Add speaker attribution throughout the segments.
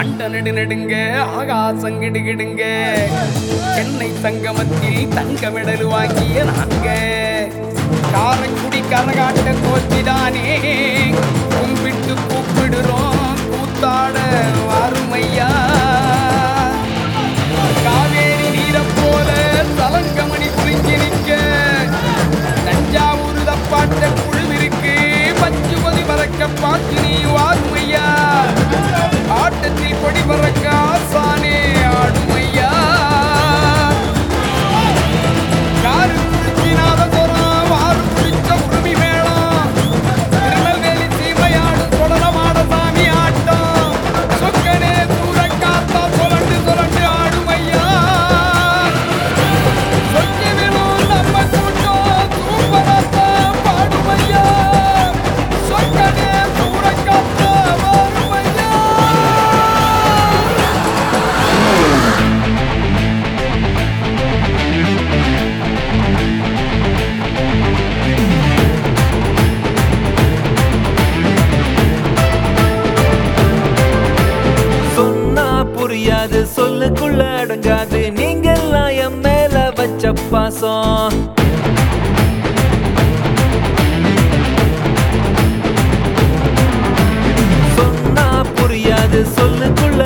Speaker 1: அண்ட நெடு நெடுங்க ஆகாசம் கிடுகிடுங்க. சென்னை தங்கமத்தில் தங்க மெடல் வாங்கிய நாங்க காரைக்குடி கரகாட்ட கோச்சிதானே. கும்பிட்டு கூப்பிடுறோம் கூத்தாட வாருமையா. வாய்மையா ஆட்டத்தில் கொடி பறக்க ஆசானே
Speaker 2: ஆடுமை பாசம். சொன்னா புரியாது சொல்லுக்குள்ள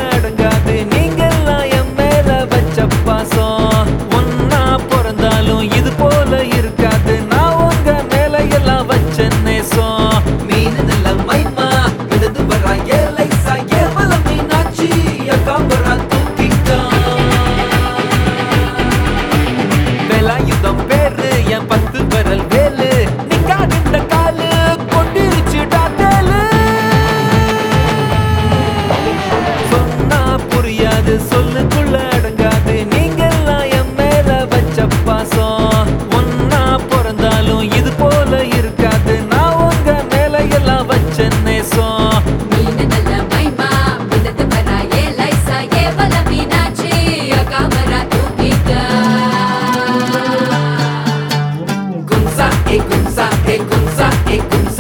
Speaker 3: Sahip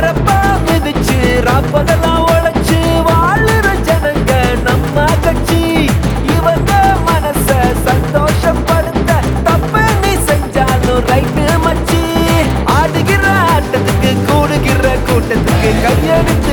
Speaker 3: வரப்பா மிதிச்சு ராப்பகலாம்
Speaker 2: உழைச்சு வாழுற ஜனங்க நம்ம கட்சி. இவங்க மனச சந்தோஷப்படுத்த தப்ப நீ செஞ்சாலும் ரைட்டு மச்சி. ஆடுகிற ஆட்டத்துக்கு கூடுகிற கூட்டத்துக்கு கையெடுத்து